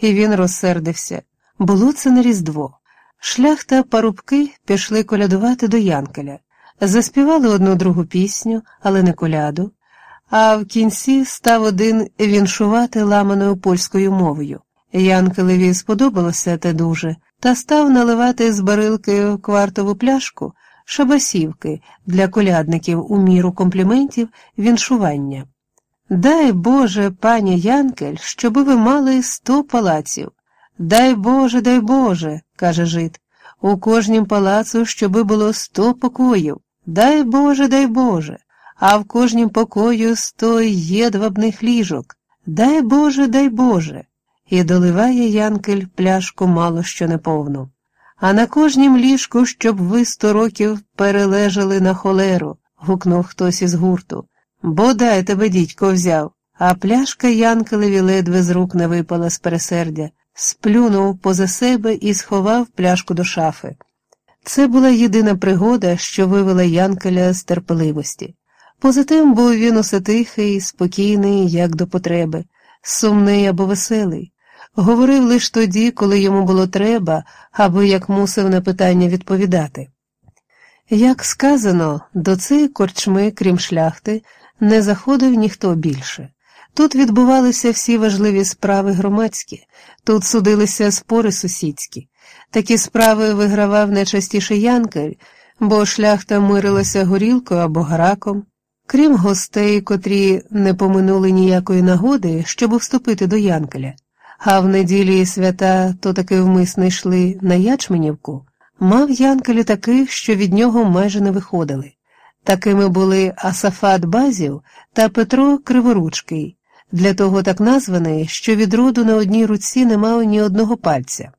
і він розсердився. Було це на Різдво. Шляхта парубки пішли колядувати до Янкеля, заспівали одну другу пісню, але не коляду, а в кінці став один віншувати ламаною польською мовою. Янкелеві сподобалося те дуже, та став наливати з барилки квартову пляшку шабасівки для колядників у міру компліментів віншування. Дай Боже, пані Янкель, щоби ви мали сто палаців. Дай Боже, дай Боже, каже жид, у кожнім палацу, щоби було сто покоїв. Дай Боже, дай Боже, а в кожнім покою сто єдвабних ліжок. Дай Боже, дай Боже. І доливає Янкель пляшку мало що неповну. А на кожнім ліжку, щоб ви сто років перележали на холеру, гукнув хтось із гурту. Бодай тебе дідько взяв, а пляшка Янкелеві ледве з рук не випала з пересердя, сплюнув поза себе і сховав пляшку до шафи. Це була єдина пригода, що вивела Янкеля з терпеливості. Поза тим був він усе тихий, спокійний, як до потреби, сумний або веселий. Говорив лише тоді, коли йому було треба, або як мусив на питання відповідати. Як сказано, до цієї корчми, крім шляхти, не заходив ніхто більше. Тут відбувалися всі важливі справи громадські, тут судилися спори сусідські. Такі справи вигравав найчастіше Янкель, бо шляхта мирилася горілкою або граком. Крім гостей, котрі не поминули ніякої нагоди, щоб вступити до Янкеля, а в неділі свята то таки вмисно йшли на Ячменівку, мав Янкелі таких, що від нього майже не виходили. Такими були Асафат Базів та Петро Криворучкий, для того так названий, що від роду на одній руці не мав ні одного пальця.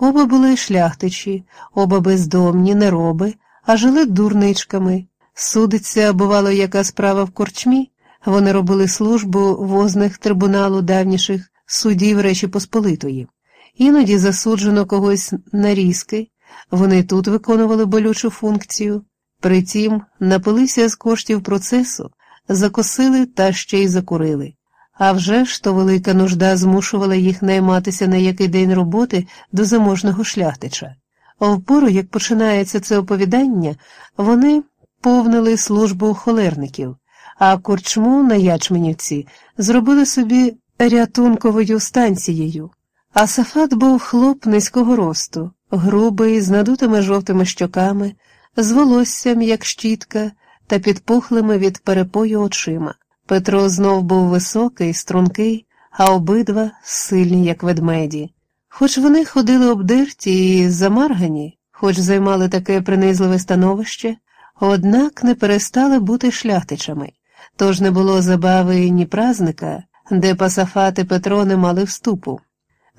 Оба були шляхтичі, оба бездомні, нероби, а жили дурничками. Судиться, бувало, яка справа в корчмі, вони робили службу возних трибуналу давніших судів Речі Посполитої. Іноді засуджено когось на різки, вони тут виконували болючу функцію. Притім напилися з коштів процесу, закосили та ще й закурили. А вже ж то велика нужда змушувала їх найматися на який день роботи до заможного шляхтича. Впору, як починається це оповідання, вони повнили службу холерників, а корчму на Ячменівці зробили собі рятунковою станцією. А Сафат був хлоп низького росту, грубий, з надутими жовтими щоками, з волоссям, як щітка, та підпухлими від перепою очима. Петро знов був високий, стрункий, а обидва сильні, як ведмеді. Хоч вони ходили обдерті і замаргані, хоч займали таке принизливе становище, однак не перестали бути шляхтичами, тож не було забави ні празника, де Пасафат і Петро не мали вступу.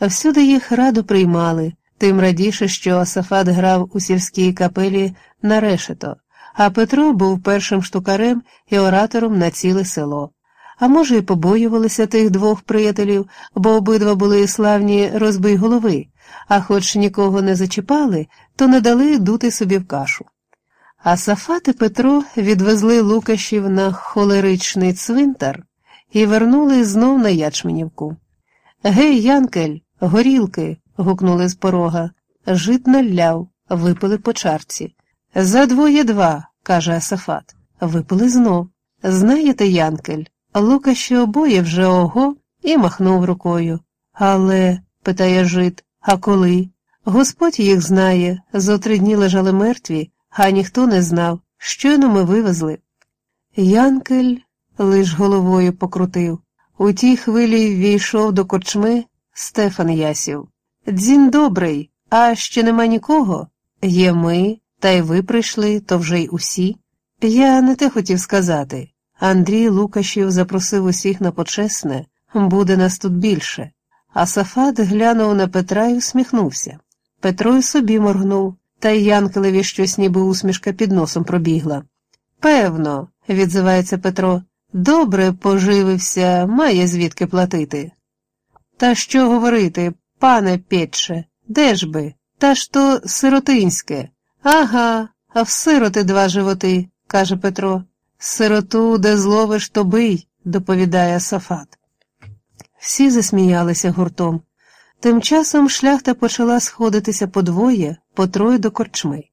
Всюди їх раду приймали, тим радіше, що Асафат грав у сільській капелі на решето, а Петро був першим штукарем і оратором на ціле село. А може, й побоювалися тих двох приятелів, бо обидва були славні розбий голови, а хоч нікого не зачіпали, то не дали дути собі в кашу. А Сафат і Петро відвезли Лукашів на холеричний цвинтар і вернули знов на Ячменівку. Гей, Янкель, горілки. Гукнули з порога. Жит наляв, випили по чарці. За двоє два, каже Асафат. Випили знов. Знаєте, Янкель, Лукаші обоє вже ого і махнув рукою. Але, питає жит, а коли? Господь їх знає, зо три дні лежали мертві, а ніхто не знав, щойно ми вивезли. Янкель лиш головою покрутив. У тій хвилі ввійшов до корчми Стефан Ясів. Дзін добрий, а ще нема нікого? Є ми, та й ви прийшли, то вже й усі. Я не те хотів сказати. Андрій Лукашів запросив усіх на почесне, буде нас тут більше. А Сафат глянув на Петра і усміхнувся. Петро й собі моргнув, та й Янкелеві щось ніби усмішка під носом пробігла. Певно, відзивається Петро, добре поживився, має звідки платити. Та що говорити, пане Петше, де ж би? Та ж то сиротинське. Ага, а в сироти два животи, каже Петро. Сироту, де зловиш, то бий, доповідає Сафат. Всі засміялися гуртом. Тим часом шляхта почала сходитися по двоє, по троє до корчми.